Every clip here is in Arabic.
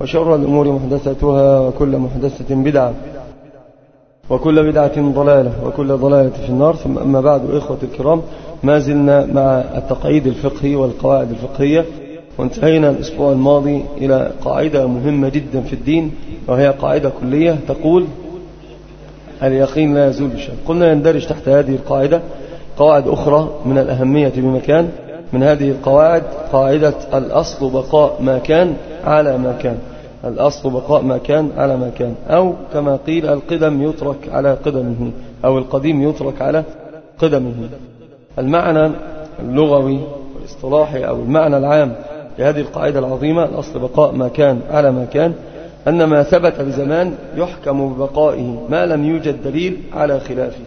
وشر الأمور محدثتها وكل محدثة بدعة. وكل بدعة ضلالة وكل ضلالة في النار. ثم أما بعد إخوة الكرام ما زلنا مع التقعيد الفقهي والقواعد الفقهية. وانتهينا الأسبوع الماضي إلى قاعدة مهمة جدا في الدين وهي قاعدة كلية تقول اليقين لا يزول بشيء. قلنا يندرج تحت هذه القاعدة قواعد أخرى من الأهمية بمكان. من هذه القواعد قاعدة الأصل بقاء ما كان على ما كان. الأصل بقاء ما كان على ما كان. أو كما قيل القدم يترك على قدمه أو القديم يترك على قدمه. المعنى اللغوي والاصطلاحي أو المعنى العام لهذه القاعدة العظيمة الأصل بقاء ما كان على ما كان أن ما ثبت بزمان يحكم ببقائه ما لم يوجد دليل على خلافه.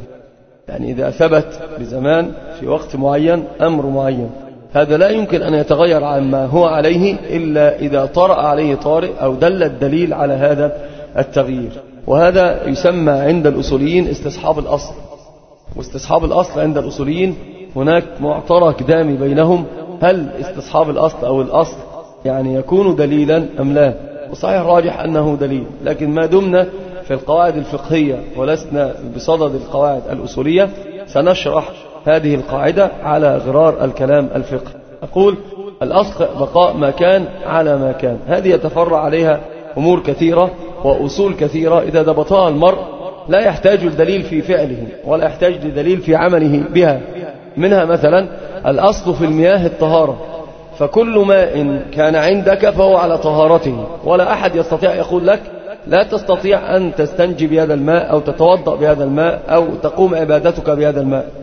يعني إذا ثبت بزمان في وقت معين أمر معين. هذا لا يمكن أن يتغير عما هو عليه إلا إذا طرأ عليه طارئ أو دل الدليل على هذا التغيير. وهذا يسمى عند الأصوليين استصحاب الأصل. واستصحاب الأصل عند الأصوليين هناك معترك دامي بينهم هل استصحاب الأصل أو الأصل يعني يكون دليلا أم لا؟ وصحيح راجح أنه دليل لكن ما دمنا في القواعد الفقهية ولسنا بصدد القواعد الأصولية سنشرح هذه القاعدة على غرار الكلام الفقهي أقول الأصل بقاء ما كان على ما كان. هذه يتفرع عليها أمور كثيرة وأصول كثيرة. إذا ضبطها المرء لا يحتاج الدليل في فعله ولا يحتاج لدليل في عمله بها. منها مثلا الأصل في المياه الطهارة. فكل ماء كان عندك فهو على طهارته. ولا أحد يستطيع يقول لك لا تستطيع أن تستنجي بهذا الماء أو تتوضأ بهذا الماء أو تقوم عبادتك بهذا الماء.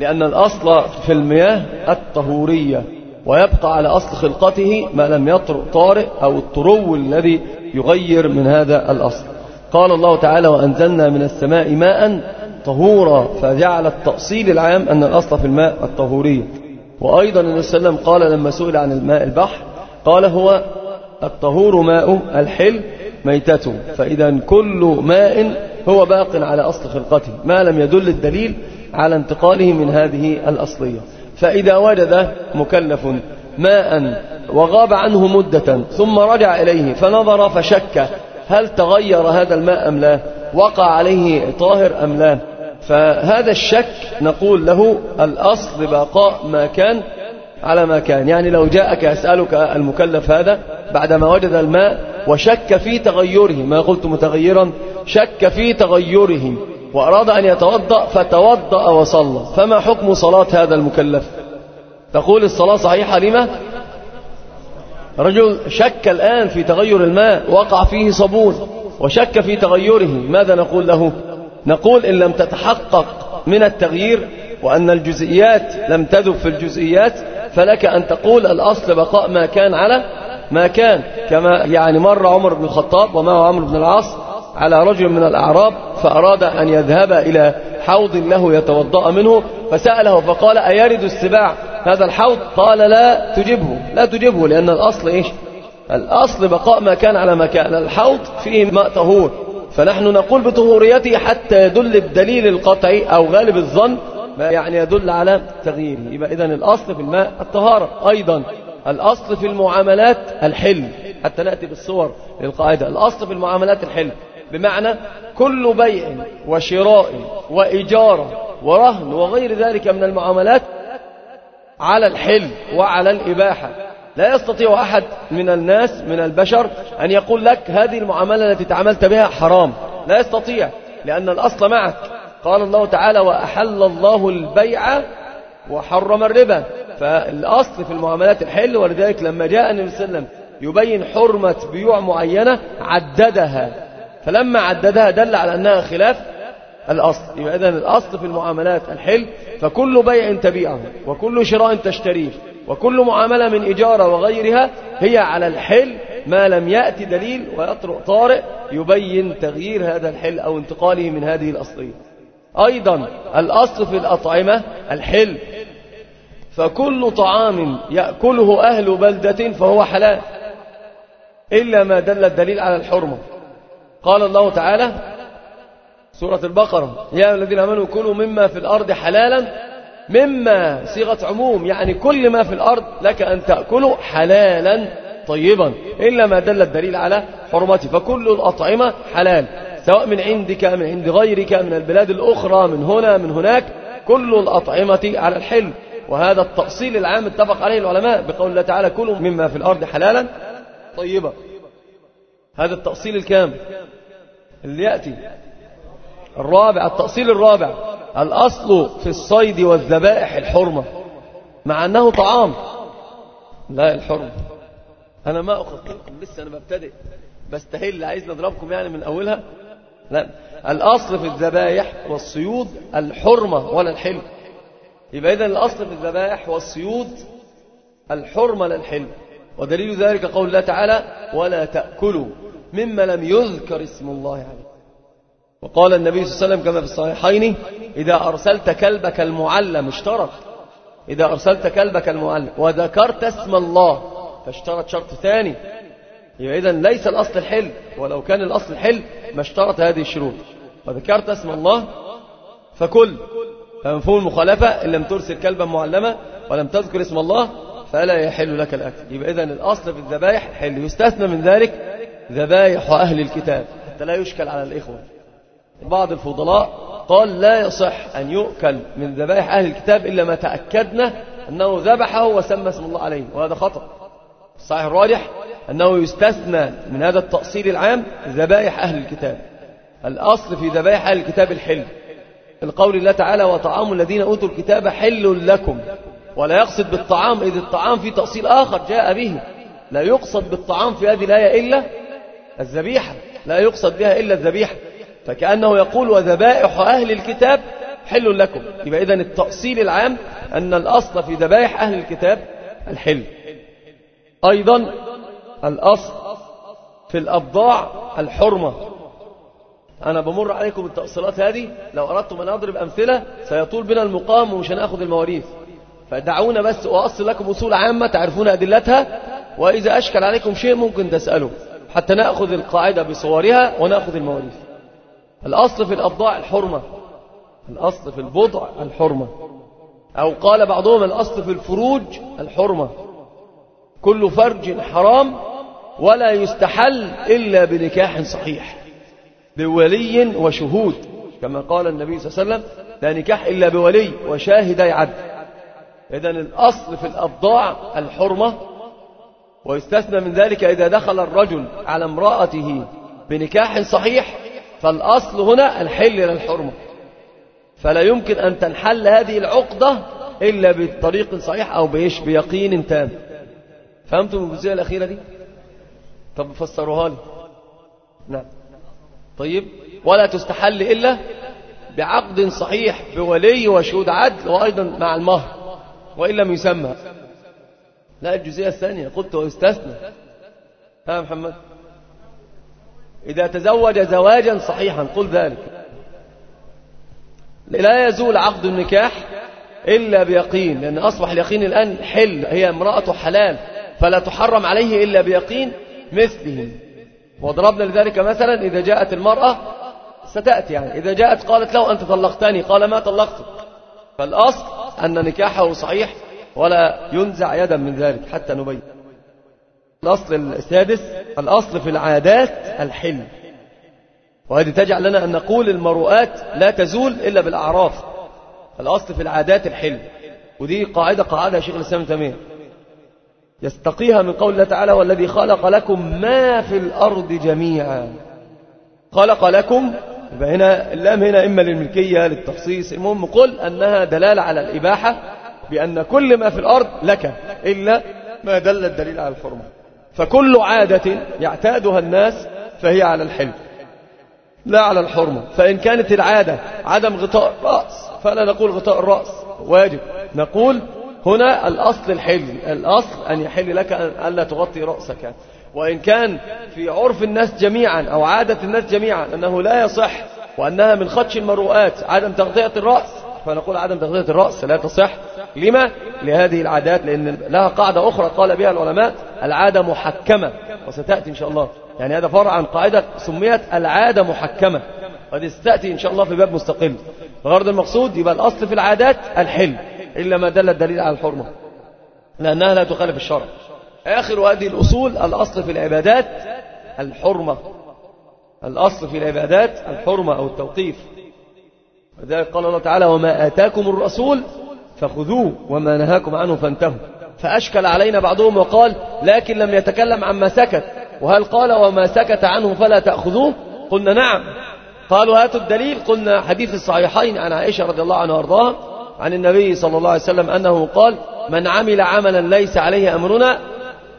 لأن الأصل في المياه الطهورية ويبقى على أصل خلقته ما لم يطرق طارئ أو الطرو الذي يغير من هذا الأصل. قال الله تعالى وأنزلنا من السماء ماء طهورا فجعل التأصيل العام أن الأصل في الماء الطهورية. وأيضا النبي صلى الله عليه وسلم قال لما سئل عن الماء البحر قال هو الطهور ماء الحل ميتته. فإذا كل ماء هو باق على أصل خلقته. ما لم يدل الدليل على انتقاله من هذه الأصلية. فإذا وجد مكلف ماء وغاب عنه مدة ثم رجع إليه فنظر فشك هل تغير هذا الماء أم لا؟ وقع عليه طاهر أم لا؟ فهذا الشك نقول له الأصل بقاء ما كان على ما كان. يعني لو جاءك يسألك المكلف هذا بعدما وجد الماء وشك في تغيره ما قلت متغيرا؟ شك في تغيره. وأراد أن يتوضأ فتوضأ وصلى. فما حكم صلاة هذا المكلف؟ تقول الصلاة صحيحة لما؟ رجل شك الآن في تغير الماء وقع فيه صبون وشك في تغيره ماذا نقول له؟ نقول إن لم تتحقق من التغيير وأن الجزئيات لم تذب في الجزئيات فلك أن تقول الأصل بقاء ما كان على ما كان. كما يعني مر عمر بن الخطاب ومعه عمرو بن العاص على رجل من الأعراب فأراد أن يذهب إلى حوض له يتوضأ منه فسأله فقال أيرد السباع؟ هذا الحوض؟ قال لا تجبه لا تجبه لأن الأصل إيش؟ الأصل بقاء ما كان على ما كان الحوض فيه ماء طهور فنحن نقول بطهوريته حتى يدل الدليل القطعي أو غالب الظن ما يعني يدل على تغييره. يبقى إذن الأصل في الماء الطهارة. أيضا الأصل في المعاملات الحل حتى نأتي بالصور للقاعدة. الأصل في المعاملات الحل بمعنى كل بيع وشراء وإجارة ورهن وغير ذلك من المعاملات على الحل وعلى الإباحة. لا يستطيع أحد من الناس من البشر أن يقول لك هذه المعاملة التي تعاملت بها حرام. لا يستطيع لأن الأصل معك. قال الله تعالى وأحل الله البيع وحرم الربا. فالأصل في المعاملات الحل ولذلك لما جاء النبي صلى الله عليه وسلم يبين حرمة بيوع معينة عددها. فلما عددها دل على أنها خلاف الأصل. يبقى إذن الأصل في المعاملات الحل فكل بيع تبيعه وكل شراء تشتريه وكل معاملة من إجارة وغيرها هي على الحل ما لم يأتي دليل ويطرق طارئ يبين تغيير هذا الحل أو انتقاله من هذه الأصلية. أيضا الأصل في الأطعمة الحل. فكل طعام يأكله أهل بلدة فهو حلال إلا ما دل الدليل على الحرمة. قال الله تعالى سورة البقرة يا الذين آمنوا كلوا مما في الأرض حلالا مما صيغة عموم يعني كل ما في الأرض لك أن تأكله حلالا طيبا إلا ما دل الدليل على حرمته فكل الأطعمة حلال سواء من عندك من عند غيرك من البلاد الأخرى من هنا من هناك كل الأطعمة على الحل وهذا التأصيل العام اتفق عليه العلماء بقول الله تعالى كلوا مما في الأرض حلالا طيبا. هذا التأصيل الكامل اللي يأتي. الرابع التأصيل الرابع الأصل في الصيد والذبائح الحرمة مع أنه طعام. لا الحرمة. أنا ما أخطئكم لسه أنا ببتدئ. بستهل عايز نضربكم يعني من أولها؟ لا. الأصل في الذبائح والصيود الحرمة ولا الحلم. يبقى إذن الأصل في الذبائح والصيود الحرمة للحلم ودليل ذلك قول الله تعالى ولا تأكلوا مما لم يذكر اسم الله عليه. وقال النبي صلى الله عليه وسلم كما في الصحيحين إذا أرسلت كلبك المعلم اشترط. إذا أرسلت كلبك المعلم وذكرت اسم الله فاشترط شرط ثاني. يبقى إذا ليس الأصل الحل ولو كان الأصل الحل ما اشترط هذه الشروط. وذكرت اسم الله فكل. فمفهوم المخالفة إن لم ترسل كلبا معلما ولم تذكر اسم الله فلا يحل لك الأكل. يبقى إذا الأصل في الذبائح الحل يستثنى من ذلك ذبائح أهل الكتاب. حتى لا يشكل على الإخوة. بعض الفضلاء قال لا يصح أن يؤكل من ذبائح أهل الكتاب إلا ما تأكدنا أنه ذبحه وسمى اسم الله عليه وهذا خطأ. الصحيح الراجح أنه يستثنى من هذا التأصيل العام ذبائح أهل الكتاب. الأصل في ذبائح أهل الكتاب الحل. القول الله تعالى وطعام الذين أوتوا الكتاب حل لكم. ولا يقصد بالطعام إذ الطعام في تأصيل آخر جاء به. لا يقصد بالطعام في هذه الآية إلا الذبيحة. لا يقصد بها إلا الذبيحة. فكأنه يقول وذبائح أهل الكتاب حل لكم. يبقى إذن التأصيل العام أن الأصل في ذبائح أهل الكتاب الحل. أيضا الأصل في الأبضاع الحرمة. أنا بمر عليكم التأصيلات هذه. لو أردتم أن أضرب أمثلة سيطول بنا المقام ومش هنأخذ المواريث. فدعونا بس وأصل لكم أصول عامة تعرفون أدلتها وإذا أشكل عليكم شيء ممكن تسألوا حتى نأخذ القاعدة بصورها ونأخذ المواريث. الأصل في الأبضاع الحرمة الأصل في البضع الحرمة. أو قال بعضهم الأصل في الفروج الحرمة. كل فرج حرام ولا يستحل إلا بنكاح صحيح بولي وشهود. كما قال النبي صلى الله عليه وسلم لا نكاح إلا بولي وشاهدي عدل إذن الأصل في الأبضاع الحرمة ويستثنى من ذلك إذا دخل الرجل على امرأته بنكاح صحيح فالأصل هنا الحل للحرمة فلا يمكن أن تنحل هذه العقدة إلا بطريق صحيح أو بإيش؟ بيقين تام. فهمتم الجزئية الأخيرة دي؟ طب فسروها لي. نعم. طيب. ولا تستحل إلا بعقد صحيح بولي وشهود عدل وأيضا مع المهر. وإن لم يسمى. لا الجزئية الثانية. قلت ويستثنى ها محمد؟ إذا تزوج زواجا صحيحا قل ذلك. لا يزول عقد النكاح إلا بيقين لأن أصبح اليقين الآن حل هي امرأة حلال فلا تحرم عليه إلا بيقين مثله. وضربنا لذلك مثلا إذا جاءت المرأة ستأتي يعني. إذا جاءت قالت له أنت طلقتني؟ قال ما طلقتك. فالأصل أن نكاحه صحيح ولا ينزع يدا من ذلك حتى نبين. الأصل السادس الأصل في العادات الحل. وهذه تجعل لنا أن نقول المروءات لا تزول إلا بالأعراف. الأصل في العادات الحل. ودي قاعدة قاعدة شيخ الإسلام تيمية. يستقيها من قول الله تعالى والذي خلق لكم ما في الأرض جميعا خلق لكم يبقى هنا اللام هنا إما للملكية للتخصيص المهم قل أنها دلالة على الإباحة بأن كل ما في الأرض لك إلا ما دل الدليل على الحرمة. فكل عادة يعتادها الناس فهي على الحلم لا على الحرمة. فإن كانت العادة عدم غطاء الرأس فلا نقول غطاء الرأس واجب. نقول هنا الأصل الحل الأصل أن يحل لك أن لا تغطي رأسك. وإن كان في عرف الناس جميعا أو عادة الناس جميعا أنه لا يصح وأنها من خدش المروءات عدم تغطية الرأس فنقول عدم تغطية الرأس لا تصح. لما؟ لهذه العادات لأن لها قاعدة أخرى قال بها العلماء العادة محكمة وستأتي إن شاء الله. يعني هذا فرع عن قاعدة سميت العادة محكمة. وهذه ستأتي إن شاء الله في باب مستقل الغرض المقصود يبقى الأصل في العادات الحل إلا ما دل الدليل على الحرمة لأنها لا تخالف الشرع. آخر هذه الأصول الأصل في العبادات الحرمة. الأصل في العبادات الحرمة أو التوقيف. وذلك قال الله تعالى وما آتاكم الرسول فخذوه وما نهاكم عنه فانتهوا. فأشكل علينا بعضهم وقال لكن لم يتكلم عما سكت. وهل قال وما سكت عنه فلا تأخذوه؟ قلنا نعم. قالوا هاتوا الدليل. قلنا حديث الصحيحين عن عائشة رضي الله عنها وأرضاها عن النبي صلى الله عليه وسلم أنه قال من عمل عملا ليس عليه أمرنا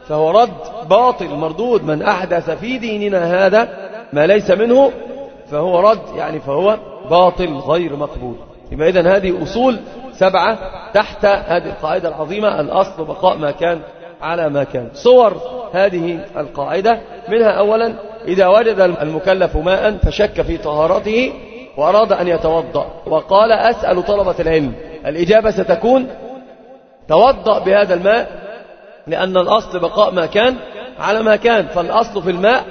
فهو رد باطل مردود من أحدث في ديننا هذا ما ليس منه فهو رد يعني فهو باطل غير مقبول. يبقى إذن هذه أصول سبعة تحت هذه القاعدة العظيمة الأصل بقاء ما كان على ما كان. صور هذه القاعدة منها أولا إذا وجد المكلف ماء فشك في طهارته وأراد أن يتوضأ وقال أسأل طلبة العلم الإجابة ستكون توضأ بهذا الماء لأن الأصل بقاء ما كان على ما كان فالأصل في الماء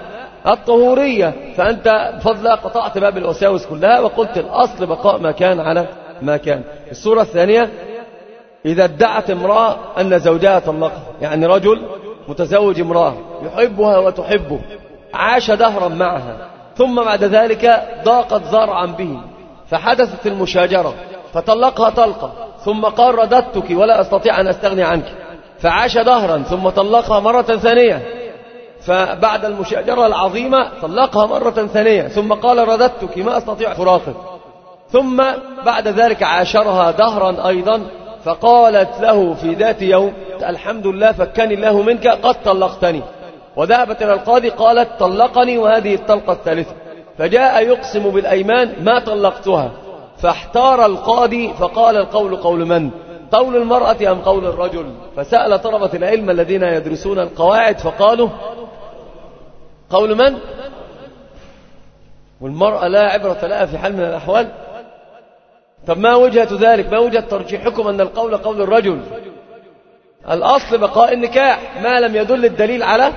الطهورية. فأنت بفضل قطعت باب الوساوس كلها وقلت الأصل بقاء ما كان على ما كان. الصورة الثانية إذا ادعت امرأة أن زوجها طلقها يعني رجل متزوج امرأة يحبها وتحبه عاش دهرا معها ثم بعد ذلك ضاقت ذرعا به فحدثت المشاجرة فطلقها طلقة ثم قال رددتك ولا أستطيع أن أستغني عنك. فعاش دهرا ثم طلقها مرة ثانية. فبعد المشاجرة العظيمة طلقها مرة ثانية. ثم قال رددتك ما أستطيع فراقك. ثم بعد ذلك عاشرها دهرا أيضا. فقالت له في ذات يوم الحمد لله فكني الله منك قد طلقتني. وذهبت إلى القاضي قالت طلقني وهذه الطلقة الثالثة. فجاء يقسم بالأيمان ما طلقتها. فاحتار القاضي فقال القول قول من؟ قول المرأة أم قول الرجل؟ فسأل طلبة العلم الذين يدرسون القواعد فقالوا قول من؟ والمرأة لا عبرة لها في حال من الأحوال. طب ما وجهة ذلك؟ ما وجهة ترجيحكم أن القول قول الرجل؟ الأصل بقاء النكاح ما لم يدل الدليل على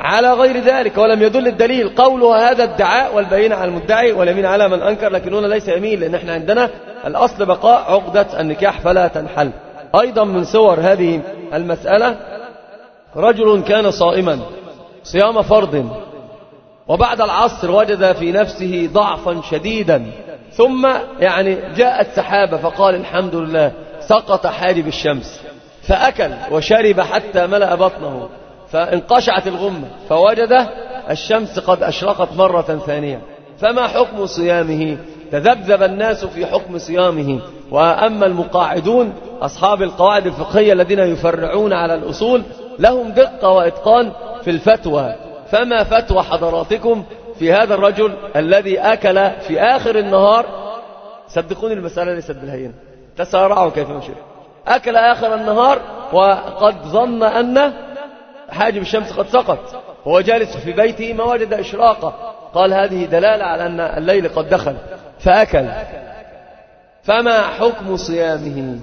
على غير ذلك ولم يدل الدليل قوله هذا الدعاء والبينة على المدعي واليمين على من أنكر لكن هنا ليس يمين لأن إحنا عندنا الأصل بقاء عقدة النكاح فلا تنحل. أيضا من صور هذه المسألة رجل كان صائما صيام فرض وبعد العصر وجد في نفسه ضعفا شديدا ثم يعني جاءت سحابة فقال الحمد لله سقط حاجب الشمس فأكل وشرب حتى ملأ بطنه. فانقشعت الغمة فوجد الشمس قد أشرقت مرة ثانية. فما حكم صيامه؟ تذبذب الناس في حكم صيامه. وأما المقاعدون أصحاب القواعد الفقهية الذين يفرعون على الأصول لهم دقة وإتقان في الفتوى. فما فتوى حضراتكم في هذا الرجل الذي أكل في آخر النهار؟ صدقوني المسألة ليست بالهينة. تسارعوا كيف مشي أكل آخر النهار وقد ظن أن حاجب الشمس قد سقط وهو جالس في بيته ما وجد إشراقة. قال هذه دلالة على أن الليل قد دخل فأكل. فما حكم صيامه؟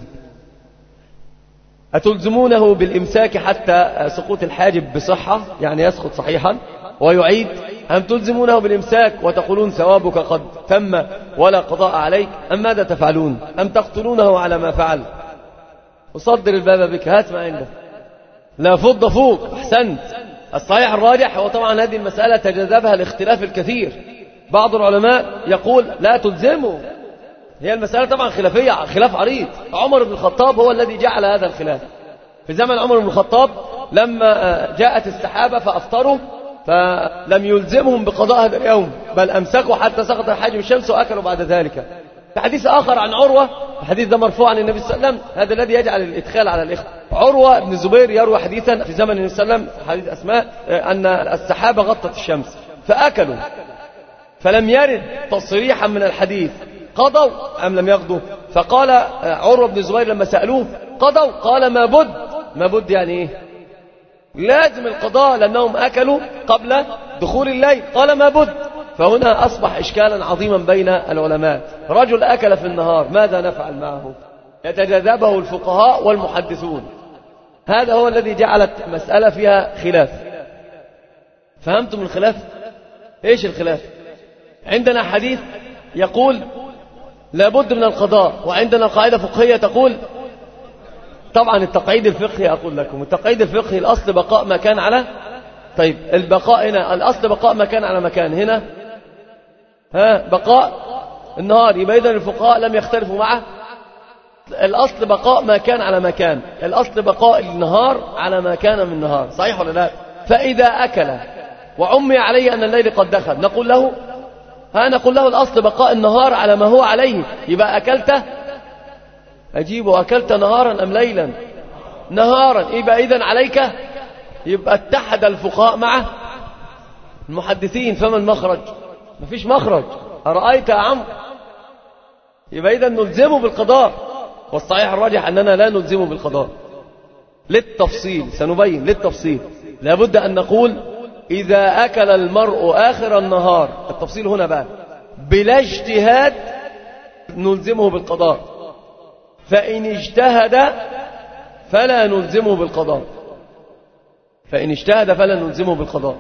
أتلزمونه بالإمساك حتى سقوط الحاجب بصحة؟ يعني يسقط صحيحا. ويعيد. أم تلزمونه بالإمساك وتقولون ثوابك قد تم ولا قضاء عليك؟ أم ماذا تفعلون؟ أم تقتلونه على ما فعل؟ وصدر الباب بك هات ما عندك. لا فض فوق أحسنت. الصحيح الراجح هو طبعا هذه المسألة تجذبها الاختلاف الكثير. بعض العلماء يقول لا تلزمه هي المسألة طبعا خلافية خلاف عريض. عمر بن الخطاب هو الذي جعل هذا الخلاف. في زمن عمر بن الخطاب لما جاءت السحابة فأفطروا فلم يلزمهم بقضاء هذا اليوم بل أمسكوا حتى سقط حاجب الشمس وأكلوا بعد ذلك. في حديث آخر عن عروة الحديث ده مرفوع عن النبي صلى الله عليه وسلم هذا الذي يجعل الإدخال على الإخوة. عروة بن الزبير يروي حديثا في زمن النبي صلى الله عليه وسلم حديث أسماء أن السحابة غطت الشمس فأكلوا فلم يرد تصريحا من الحديث. قضوا أم لم يقضوا؟ فقال عروة بن الزبير لما سألوه قضوا؟ قال ما بد ما بد يعني إيه؟ لازم القضاء لأنهم أكلوا قبل دخول الليل. قال ما بد. فهنا أصبح إشكالا عظيما بين العلماء. رجل أكل في النهار ماذا نفعل معه؟ يتجاذبه الفقهاء والمحدثون. هذا هو الذي جعلت مسألة فيها خلاف. فهمتم الخلاف؟ إيش الخلاف؟ عندنا حديث يقول لابد من القضاء. وعندنا قاعدة فقهية تقول طبعا التقعيد الفقهي أقول لكم التقعيد الفقهي الأصل بقاء ما كان على طيب البقاء هنا الأصل بقاء ما كان على مكان هنا. ها بقاء النهار. يبقى إذن الفقهاء لم يختلفوا معه. الأصل بقاء ما كان على مكان الأصل بقاء النهار على ما كان من نهار صحيح ولا لا؟ فإذا أكل وعمي عليه أن الليل قد دخل نقول له ها نقول له الأصل بقاء النهار على ما هو عليه. يبقى أكلت؟ أجيب أكلت نهارا أم ليلا؟ نهارا. يبقى إذن عليك يبقى اتحد الفقهاء مع المحدثين. فما المخرج؟ مفيش مخرج. أرأيت يا عم يبقى إذا نلزمه بالقضاء. والصحيح الراجح أننا لا نلزمه بالقضاء. للتفصيل سنبين للتفصيل. لابد أن نقول إذا أكل المرء آخر النهار التفصيل هنا بقى. بلا اجتهاد نلزمه بالقضاء. فإن اجتهد فلا نلزمه بالقضاء. فإن اجتهد فلا نلزمه بالقضاء.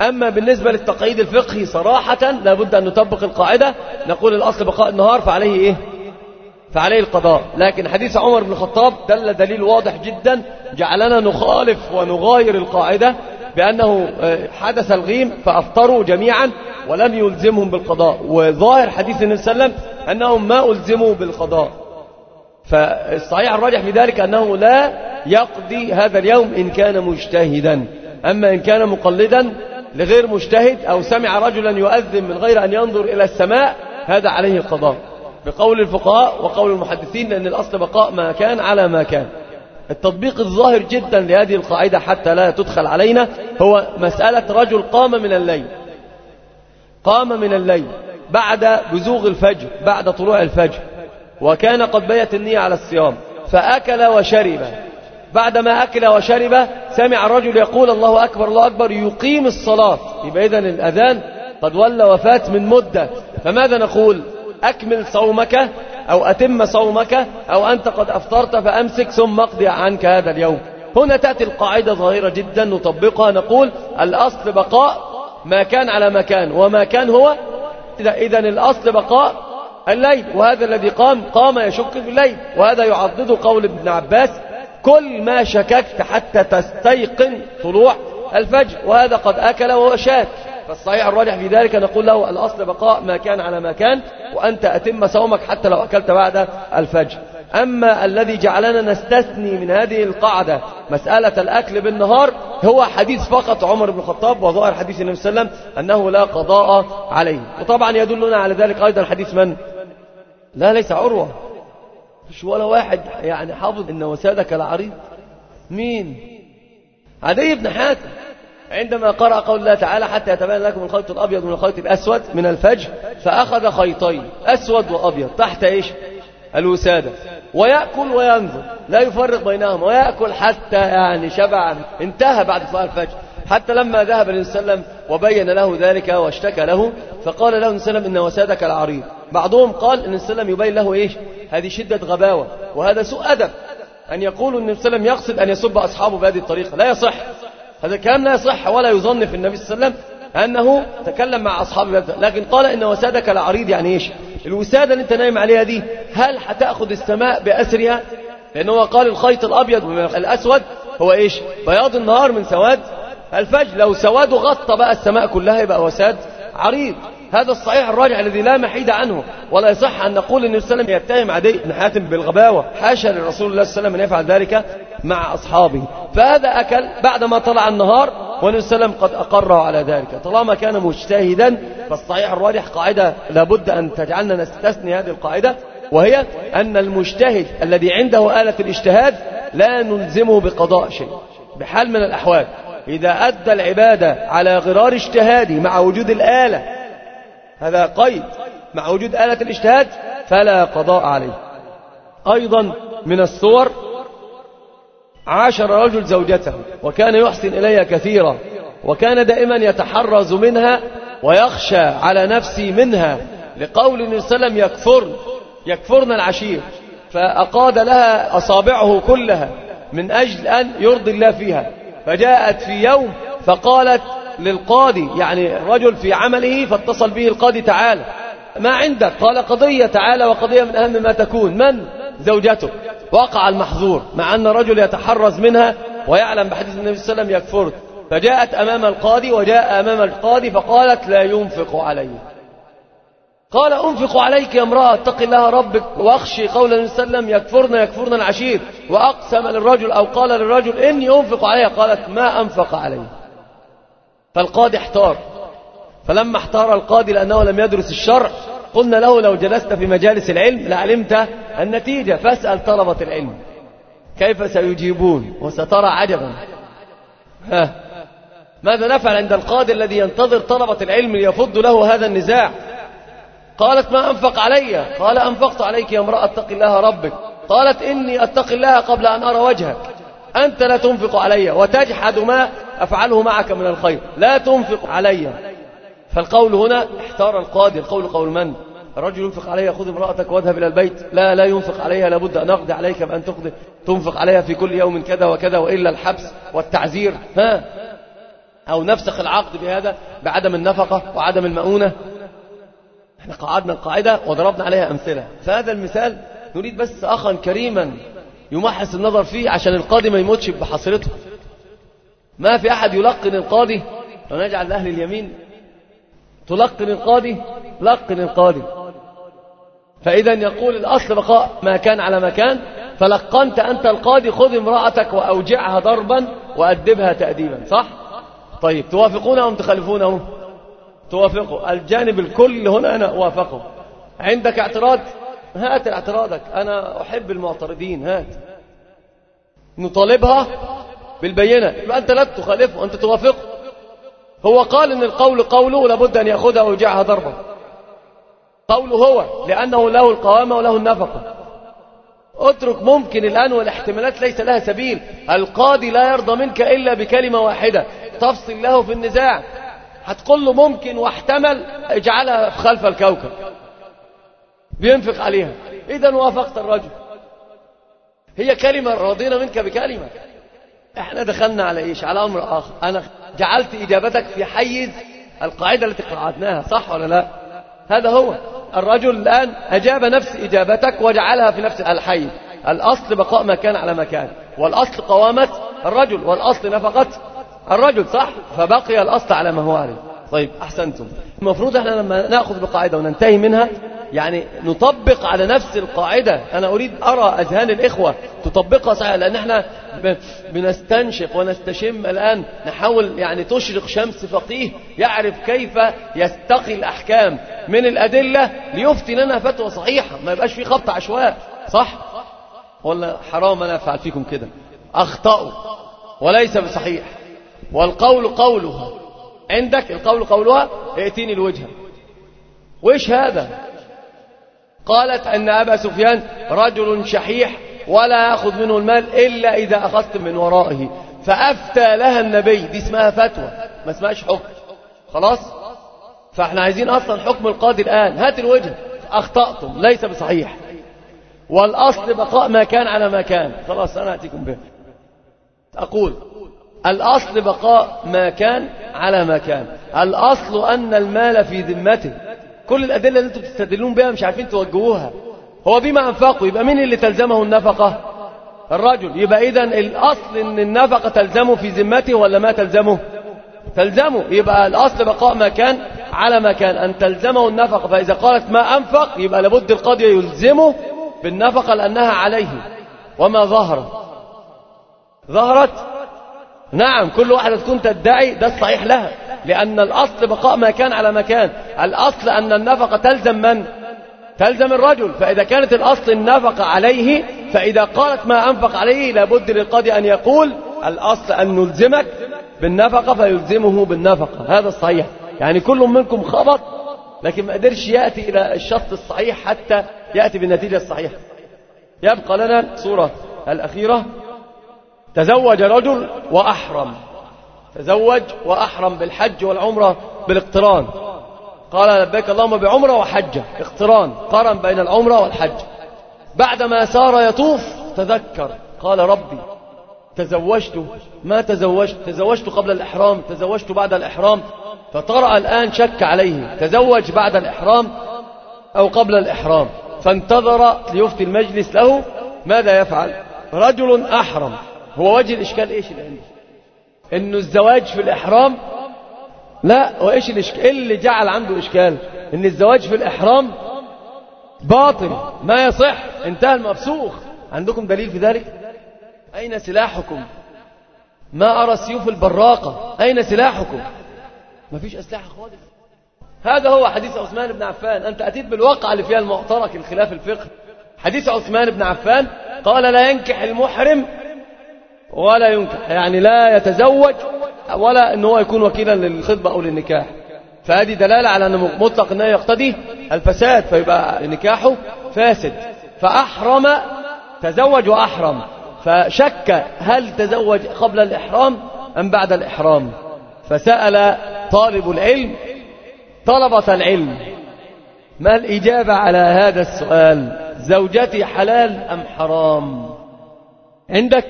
أما بالنسبة للتقييد الفقهي صراحة لابد أن نطبق القاعدة نقول الأصل بقاء النهار فعليه إيه؟ فعليه القضاء. لكن حديث عمر بن الخطاب دل دليل واضح جدا جعلنا نخالف ونغاير القاعدة بأنه حدث الغيم فأفطروا جميعا ولم يلزمهم بالقضاء. وظاهر حديث النبي صلى الله عليه وسلم أنهم ما ألزموا بالقضاء. فالصحيح الراجح في ذلك أنه لا يقضي هذا اليوم إن كان مجتهدا. أما إن كان مقلدا لغير مجتهد أو سمع رجلا يؤذن من غير أن ينظر إلى السماء هذا عليه القضاء. بقول الفقهاء وقول المحدثين لأن الأصل بقاء ما كان على ما كان. التطبيق الظاهر جدا لهذه القاعدة حتى لا تدخل علينا هو مسألة رجل قام من الليل. قام من الليل بعد بزوغ الفجر بعد طلوع الفجر وكان قد بيت النية على الصيام فأكل وشرب. بعدما أكل وشرب سمع الرجل يقول الله أكبر الله أكبر يقيم الصلاة. يبقى إذن الأذان قد ولى وفات من مدة. فماذا نقول؟ أكمل صومك أو أتم صومك أو أنت قد أفطرت فأمسك ثم اقضي عنك هذا اليوم. هنا تأتي القاعدة ظاهرة جدا نطبقها. نقول الأصل بقاء ما كان على مكان وما كان هو إذا الأصل بقاء الليل. وهذا الذي قام قام يشك في الليل. وهذا يعضد قول ابن عباس كل ما شككت حتى تستيقن طلوع الفجر وهذا قد أكل وهو شاك. فالصحيح الراجح في ذلك نقول له الأصل بقاء ما كان على ما كان وأنت أتم صومك حتى لو أكلت بعد الفجر. أما الذي جعلنا نستثني من هذه القاعدة مسألة الأكل بالنهار هو حديث فقط عمر بن الخطاب وظاهر حديث النبي صلى الله عليه وسلم أنه لا قضاء عليه. وطبعا يدلنا على ذلك أيضا حديث من؟ لا ليس عروة. مش ولا واحد يعني حافظ إن وسادك العريض مين؟ عدي بن حاتم. عندما قرأ قول الله تعالى حتى يتبين لكم الخيط الأبيض من الخيط الأسود من الفجر فأخذ خيطين أسود وأبيض تحت إيش؟ الوسادة. ويأكل وينظر لا يفرق بينهم ويأكل حتى يعني شبع انتهى بعد صلاة الفجر. حتى لما ذهب النبي صلى الله عليه وسلم وبين له ذلك واشتكى له فقال له النبي صلى الله عليه وسلم إن وسادك العريض بعضهم قال إن النبي صلى الله عليه وسلم يبين له إيش؟ هذه شدة غباوة وهذا سوء أدب. أن يقول النبي صلى الله عليه وسلم يقصد أن يسب أصحابه بهذه الطريقة لا يصح. هذا الكلام لا يصح ولا يظن في النبي صلى الله عليه وسلم أنه تكلم مع أصحابه لكن قال إن وسادك العريض يعني إيش؟ الوسادة اللي أنت نايم عليها دي هل هتأخذ السماء بأسرها؟ لأنه قال الخيط الأبيض من الأسود هو إيش؟ بياض النهار من سواد الفجر. لو سواده غطى بقى السماء كلها يبقى وساد عريض. هذا الصحيح الراجع الذي لا محيد عنه ولا يصح أن نقول أن السلام يتهم عدي بن حاتم بالغباوة. حاشا للرسول الله وسلم أن يفعل ذلك مع أصحابه. فهذا أكل بعدما طلع النهار والنبي وسلم قد أقره على ذلك. طالما كان مجتهدا فالصحيح الراجح قاعدة لابد أن تجعلنا نستثني هذه القاعدة وهي أن المجتهد الذي عنده آلة الاجتهاد لا نلزمه بقضاء شيء بحال من الأحوال. إذا أدى العبادة على غرار اجتهاده مع وجود الآلة هذا قيد مع وجود آلة الاجتهاد فلا قضاء عليه. أيضا من الصور عاشر رجل زوجته وكان يحسن إليها كثيرا وكان دائما يتحرز منها ويخشى على نفسي منها لقول النبي صلى الله عليه وسلم يكفرن يكفرن العشير. فأقاد لها أصابعه كلها من أجل أن يرضي الله فيها. فجاءت في يوم فقالت للقاضي يعني الرجل في عمله فاتصل به القاضي تعالى. ما عندك؟ قال قضية تعالى وقضية من أهم ما تكون. من؟ زوجته وقع المحظور مع أن الرجل يتحرز منها ويعلم بحديث النبي صلى الله عليه وسلم يكفر فجاءت أمام القاضي وجاء أمام القاضي فقالت لا ينفق علي. قال أنفق عليك يا امرأة اتق الله ربك واخشي قول النبي صلى الله عليه وسلم يكفرن يكفرن العشير. وأقسم للرجل أو قال للرجل إني أنفق عليها. قالت ما أنفق علي فالقاضي احتار. فلما احتار القاضي لأنه لم يدرس الشرع قلنا له لو جلست في مجالس العلم لعلمت النتيجة فاسأل طلبة العلم. كيف سيجيبون؟ وسترى عجبا. ها. ماذا نفعل عند القاضي الذي ينتظر طلبة العلم ليفض له هذا النزاع؟ قالت ما أنفق علي. قال أنفقت عليك يا امرأة اتق الله ربك. قالت إني أتق الله قبل أن أرى وجهك. أنت لا تنفق علي وتجحد ما أفعله معك من الخير. لا تنفق علي. فالقول هنا احتار القاضي. القول قول من؟ الرجل ينفق عليها خذ امرأتك واذهب إلى البيت. لا لا ينفق عليها. لابد أن أقضي عليك بأن تقضي. تنفق عليها في كل يوم كذا وكذا وإلا الحبس والتعزير ها؟ أو نفسخ العقد بهذا بعدم النفقة وعدم المؤونة. إحنا قعدنا القاعدة وضربنا عليها أمثلة. فهذا المثال نريد بس أخا كريما يمحص النظر فيه عشان القاضي ما يموتش بحصرته ما في أحد يلقن القاضي؟ لو نجعل لأهل اليمين. تلقن القاضي؟ لقن القاضي. فإذا يقول الأصل بقاء ما كان على مكان فلقنت أنت القاضي خذ امرأتك وأوجعها ضربا وأدبها تأديبا صح؟ طيب توافقونه أم تخالفونه؟ توافقه الجانب الكل هنا أنا أوافقه. عندك اعتراض؟ هات اعتراضك. أنا أحب المعترضين هات. نطالبها؟ بالبينة. يبقى أنت لا تخالفه أنت توافقه. هو قال إن القول قوله لابد أن يأخذها ويجعها ضربا. قوله هو لأنه له القوامة وله النفقة. اترك ممكن الآن والاحتمالات ليس لها سبيل. القاضي لا يرضى منك إلا بكلمة واحدة. تفصل له في النزاع. هتقول له ممكن واحتمل اجعلها خلف الكوكب. بينفق عليها. إذا وافقت الرجل. هي كلمة راضينا منك بكلمة. إحنا دخلنا على إيش؟ على أمر آخر. أنا جعلت إجابتك في حيز القاعدة التي قعدناها صح ولا لا؟ هذا هو. الرجل الآن أجاب نفس إجابتك وجعلها في نفس الحيز. الأصل بقاء مكان على مكان. والأصل قوامة الرجل والأصل نفقة الرجل صح؟ فبقي الأصل على ما هو عليه طيب أحسنتم. المفروض إحنا لما نأخذ بقاعدة وننتهي منها يعني نطبق على نفس القاعدة. أنا أريد أرى أذهان الإخوة تطبقها صحيح لأن إحنا بنستنشق ونستشم الآن نحاول يعني تشرق شمس فقيه يعرف كيف يستقي الأحكام. من الأدلة ليفتي لنا فتوى صحيحة ما يبقاش في خط عشواء صح؟ ولا حرام أنا أفعل فيكم كده. أخطأوا وليس بصحيح. والقول قولها. عندك؟ القول قولها؟ ائتيني الوجه. وإيش هذا؟ قالت أن أبا سفيان رجل شحيح ولا يأخذ منه المال إلا إذا أخذت من ورائه. فأفتى لها النبي دي اسمها فتوى ما اسمهاش حكم. خلاص؟ فإحنا عايزين أصلا حكم القاضي الآن. هات الوجه. أخطأتم ليس بصحيح. والأصل بقاء ما كان على ما كان. خلاص أنا أتيكم به. أقول الأصل بقاء ما كان على ما كان. الأصل أن المال في ذمته. كل الأدلة اللي أنتم بتستدلون بها مش عارفين توجهوها. هو بما أنفقوا يبقى مين اللي تلزمه النفقة؟ الرجل. يبقى إذا الأصل أن النفقة تلزمه في ذمته ولا ما تلزمه؟ تلزمه. يبقى الأصل بقاء ما كان على ما كان أن تلزمه النفقة فإذا قالت ما أنفق يبقى لابد القاضي يلزمه بالنفقة لأنها عليه. وما ظهر ظهرت؟ نعم. كل واحدة تكون تدعي ده الصحيح لها. لأن الأصل بقاء ما كان على مكان. الأصل أن النفقة تلزم من؟ تلزم الرجل فإذا كانت الأصل النفقة عليه فإذا قالت ما أنفق عليه لابد للقاضي أن يقول الأصل أن نلزمك بالنفقة فيلزمه بالنفقة. هذا الصحيح. يعني كل منكم خبط لكن ما قدرش يأتي إلى الشط الصحيح حتى يأتي بالنتيجة الصحيحة. يبقى لنا الصورة الأخيرة. تزوج رجل وأحرم. تزوج وأحرم بالحج والعمرة بالاقتران. قال لبيك اللهم بعمرة وحجة. اقتران. قرن بين العمرة والحج. بعدما سار يطوف تذكر. قال ربي تزوجت. ما تزوجت؟ تزوجت قبل الإحرام. تزوجت بعد الإحرام. فطرأ الآن شك عليه. تزوج بعد الإحرام أو قبل الإحرام. فانتظر ليفتي المجلس له. ماذا يفعل؟ رجل أحرم. هو وجه الإشكال إيش عنده إنه الزواج في الإحرام لا وإيش الإشكال إيه اللي جعل عنده إشكال؟ إن الزواج في الإحرام باطل ما يصح. انتهى المفسوخ. عندكم دليل في ذلك؟ أين سلاحكم؟ ما أرى سيوف البراقة. أين سلاحكم؟ ما فيش أسلحة خالص. هذا هو حديث عثمان بن عفان. أنت أتيت بالواقع اللي فيها المعترك الخلاف الفقه. حديث عثمان بن عفان قال لا ينكح المحرم ولا ينكح. يعني لا يتزوج ولا إن هو يكون وكيلا للخطبة أو للنكاح. فهذه دلالة على أن مطلق أنه يقتضي الفساد فيبقى نكاحه فاسد. فأحرم تزوج وأحرم. فشك هل تزوج قبل الإحرام أم بعد الإحرام. فسأل طالب العلم طلبة العلم ما الإجابة على هذا السؤال؟ زوجتي حلال أم حرام؟ عندك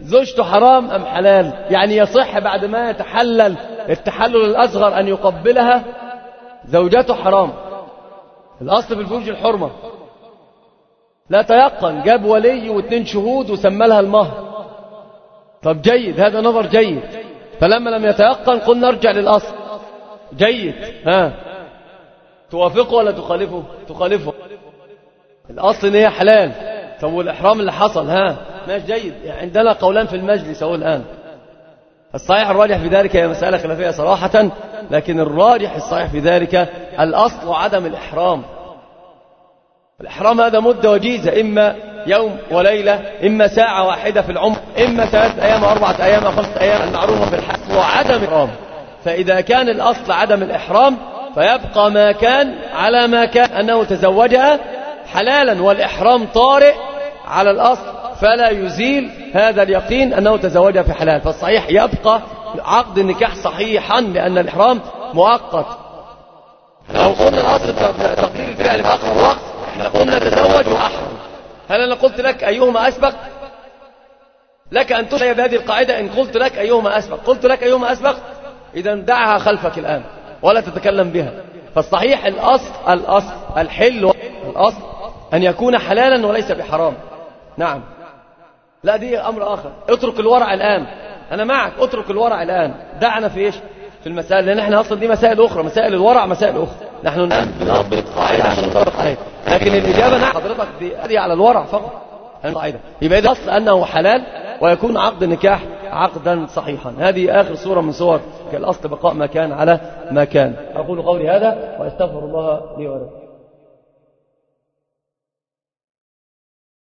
زوجته حرام أم حلال؟ يعني يصح بعد ما يتحلل التحلل الأصغر أن يقبلها؟ زوجته حرام. الأصل في الفروج الحرمة. لا تيقن. جاب ولي واثنين شهود وسمى لها المهر. طب جيد. هذا نظر جيد. فلما لم يتيقن قلنا نرجع للأصل. جيد. ها. توافقه ولا تخالفه؟ تخالفه. الأصل إن هي حلال. طب والإحرام اللي حصل؟ ها. ماشي جيد. يعني عندنا قولان في المجلس أهو الآن. الصحيح الراجح في ذلك هي مسألة خلافية صراحة لكن الراجح الصحيح في ذلك الأصل عدم الإحرام. الإحرام هذا مدة وجيزة إما يوم وليلة إما ساعة واحدة في العمر إما ثلاثة أيام أربعة أيام خمسة أيام المعروفة في الحج وعدم الإحرام. فإذا كان الأصل عدم الإحرام فيبقى ما كان على ما كان أنه تزوجها حلالا والإحرام طارئ على الأصل. فلا يزيل هذا اليقين أنه تزوجها في حلال. فالصحيح يبقى عقد النكاح صحيحا لأن الإحرام مؤقت. لو قلنا الأصل تقدير الفعل في آخر الوقت إحنا قلنا تزوج وأحرم. هل أنا قلت لك أيهما أسبق؟ لك أن تشهد بهذه القاعدة إن قلت لك أيهما أسبق. قلت لك أيهما أسبق؟ إذا دعها خلفك الآن ولا تتكلم بها. فالصحيح الأصل الأصل الحل الأصل أن يكون حلالا وليس بحرام. نعم. لا دي أمر آخر. اترك الورع الآن. أنا معك. اترك الورع الآن. دعنا في إيش؟ في المسائل لأن إحنا أصلا دي مسائل أخرى مسائل الورع مسائل أخرى. نحن بنضبط قاعدة عشان نطبق عليها لكن الإجابة نعم. حضرتك دي على الورع فقط. قاعدة. يبقى إذا أصل أنه حلال ويكون عقد النكاح عقدا صحيحا. هذه آخر صورة من صور الأصل بقاء ما كان على ما كان. أقول قولي هذا وأستغفر الله لي ولكم.